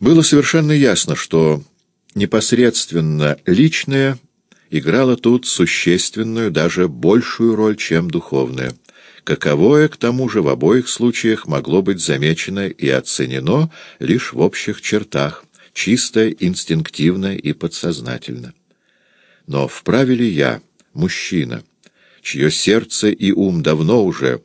Было совершенно ясно, что непосредственно личное играло тут существенную, даже большую роль, чем духовное. Каковое, к тому же, в обоих случаях могло быть замечено и оценено лишь в общих чертах, чисто инстинктивно и подсознательно. Но вправе ли я, мужчина, чье сердце и ум давно уже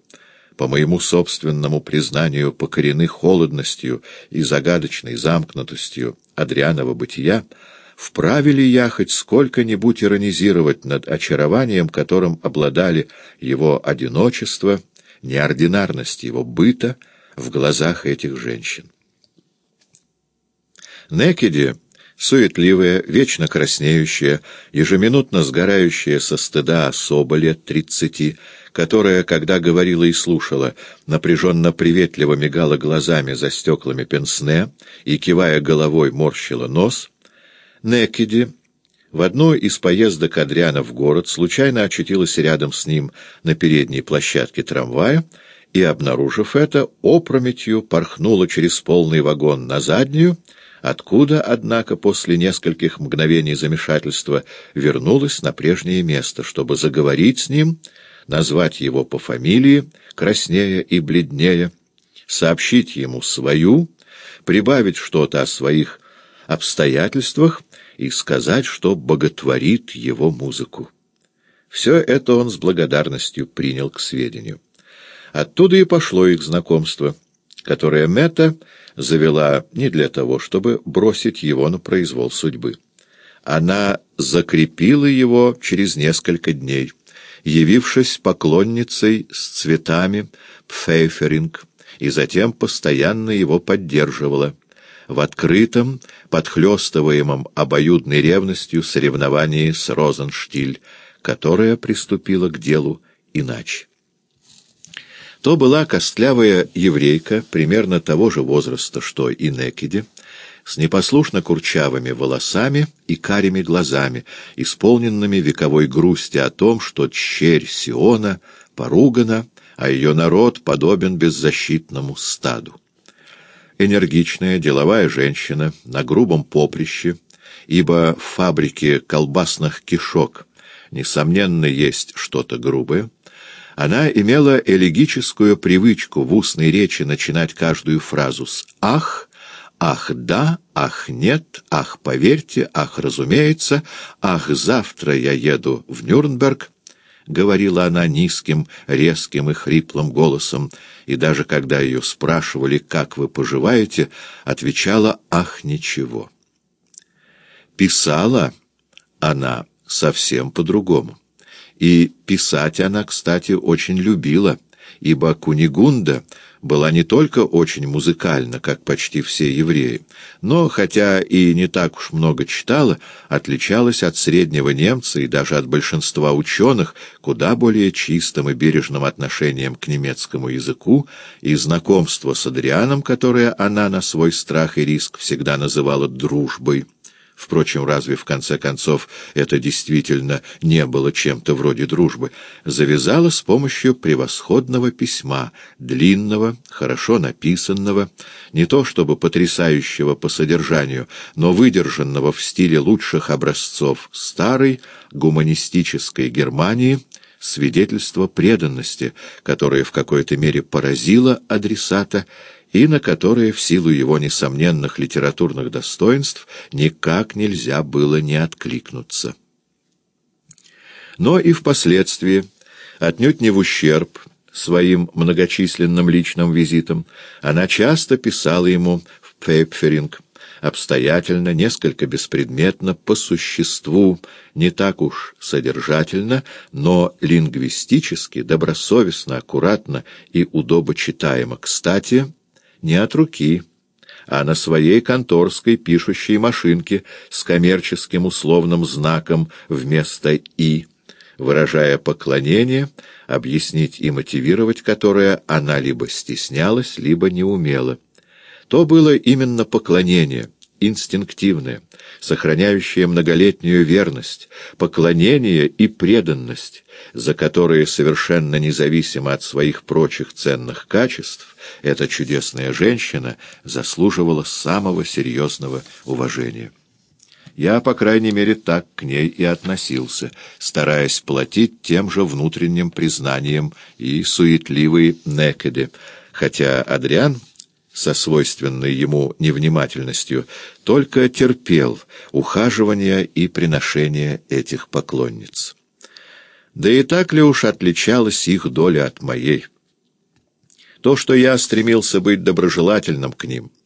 по моему собственному признанию, покорены холодностью и загадочной замкнутостью Адрианова бытия, вправе ли я хоть сколько-нибудь иронизировать над очарованием, которым обладали его одиночество, неординарность его быта в глазах этих женщин? Некеди суетливая, вечно краснеющая, ежеминутно сгорающая со стыда особо лет тридцати, которая, когда говорила и слушала, напряженно-приветливо мигала глазами за стеклами пенсне и, кивая головой, морщила нос, Некиди в одной из поездок Адриана в город случайно очутилась рядом с ним на передней площадке трамвая и, обнаружив это, опрометью порхнула через полный вагон на заднюю, откуда, однако, после нескольких мгновений замешательства вернулась на прежнее место, чтобы заговорить с ним, назвать его по фамилии, краснея и бледнее, сообщить ему свою, прибавить что-то о своих обстоятельствах и сказать, что боготворит его музыку. Все это он с благодарностью принял к сведению. Оттуда и пошло их знакомство, которое Мета завела не для того, чтобы бросить его на произвол судьбы. Она закрепила его через несколько дней, явившись поклонницей с цветами Пфейферинг, и затем постоянно его поддерживала в открытом, подхлестываемом обоюдной ревностью соревновании с Розенштиль, которая приступила к делу иначе. То была костлявая еврейка, примерно того же возраста, что и Некиди, с непослушно курчавыми волосами и карими глазами, исполненными вековой грусти о том, что черь Сиона поругана, а ее народ подобен беззащитному стаду. Энергичная деловая женщина на грубом поприще, ибо в фабрике колбасных кишок, несомненно, есть что-то грубое, она имела элегическую привычку в устной речи начинать каждую фразу с «ах», «ах да», «ах нет», «ах поверьте», «ах разумеется», «ах завтра я еду в Нюрнберг», — говорила она низким, резким и хриплым голосом, и даже когда ее спрашивали, как вы поживаете, отвечала «ах, ничего». Писала она совсем по-другому. И писать она, кстати, очень любила, ибо Кунигунда была не только очень музыкальна, как почти все евреи, но, хотя и не так уж много читала, отличалась от среднего немца и даже от большинства ученых куда более чистым и бережным отношением к немецкому языку, и знакомство с Адрианом, которое она на свой страх и риск всегда называла «дружбой», Впрочем, разве в конце концов это действительно не было чем-то вроде дружбы? Завязала с помощью превосходного письма, длинного, хорошо написанного, не то чтобы потрясающего по содержанию, но выдержанного в стиле лучших образцов старой гуманистической Германии, свидетельство преданности, которое в какой-то мере поразило адресата и на которые в силу его несомненных литературных достоинств никак нельзя было не откликнуться. Но и впоследствии, отнюдь не в ущерб своим многочисленным личным визитам, она часто писала ему в Пейпферинг, обстоятельно, несколько беспредметно, по существу, не так уж содержательно, но лингвистически, добросовестно, аккуратно и удобочитаемо. Кстати, не от руки, а на своей конторской пишущей машинке с коммерческим условным знаком вместо «и», выражая поклонение, объяснить и мотивировать которое она либо стеснялась, либо не умела. То было именно поклонение, инстинктивное, сохраняющее многолетнюю верность, поклонение и преданность, за которые совершенно независимо от своих прочих ценных качеств, эта чудесная женщина заслуживала самого серьезного уважения. Я, по крайней мере, так к ней и относился, стараясь платить тем же внутренним признанием и суетливой некеде, хотя Адриан со свойственной ему невнимательностью, только терпел ухаживание и приношение этих поклонниц. Да и так ли уж отличалась их доля от моей? То, что я стремился быть доброжелательным к ним —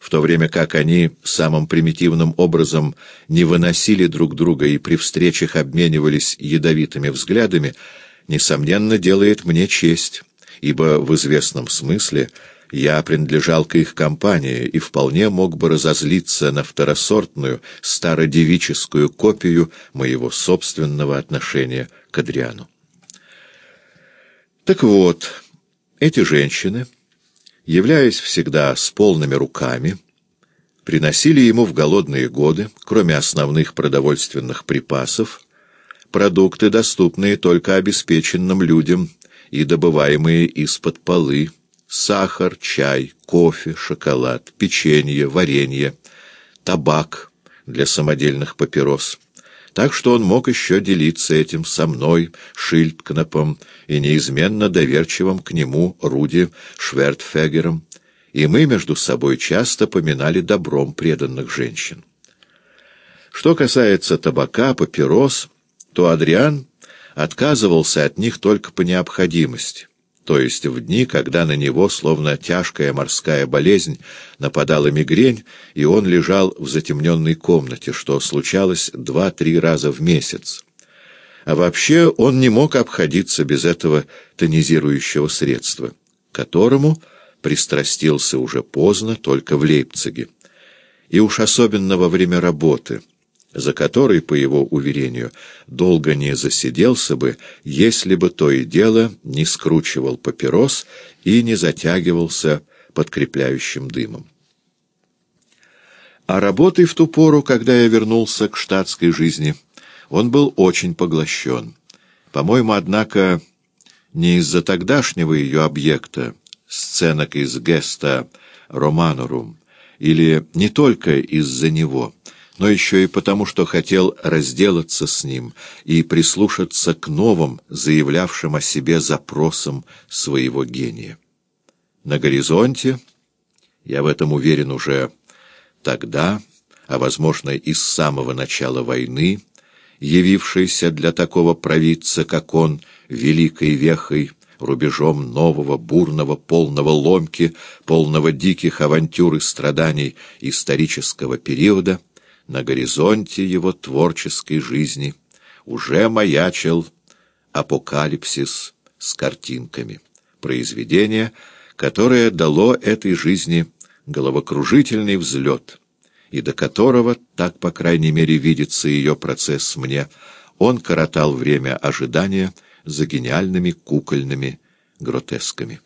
в то время как они самым примитивным образом не выносили друг друга и при встречах обменивались ядовитыми взглядами, несомненно, делает мне честь, ибо в известном смысле я принадлежал к их компании и вполне мог бы разозлиться на второсортную, стародевическую копию моего собственного отношения к Адриану. Так вот, эти женщины являясь всегда с полными руками, приносили ему в голодные годы, кроме основных продовольственных припасов, продукты, доступные только обеспеченным людям и добываемые из-под полы, сахар, чай, кофе, шоколад, печенье, варенье, табак для самодельных папирос — так что он мог еще делиться этим со мной, Шильдкнапом, и неизменно доверчивым к нему Руди Швертфегером, и мы между собой часто поминали добром преданных женщин. Что касается табака, папирос, то Адриан отказывался от них только по необходимости то есть в дни, когда на него, словно тяжкая морская болезнь, нападала мигрень, и он лежал в затемненной комнате, что случалось два-три раза в месяц. А вообще он не мог обходиться без этого тонизирующего средства, которому пристрастился уже поздно, только в Лейпциге. И уж особенно во время работы — за который, по его уверению, долго не засиделся бы, если бы то и дело не скручивал папирос и не затягивался подкрепляющим дымом. А работой в ту пору, когда я вернулся к штатской жизни, он был очень поглощен. По-моему, однако, не из-за тогдашнего ее объекта, сценок из геста «Романорум», или не только из-за него — но еще и потому, что хотел разделаться с ним и прислушаться к новым, заявлявшим о себе запросам своего гения. На горизонте, я в этом уверен уже тогда, а, возможно, и с самого начала войны, явившейся для такого провидца, как он, великой вехой, рубежом нового, бурного, полного ломки, полного диких авантюр и страданий исторического периода — на горизонте его творческой жизни уже маячил апокалипсис с картинками, произведение, которое дало этой жизни головокружительный взлет, и до которого, так, по крайней мере, видится ее процесс мне, он коротал время ожидания за гениальными кукольными гротесками.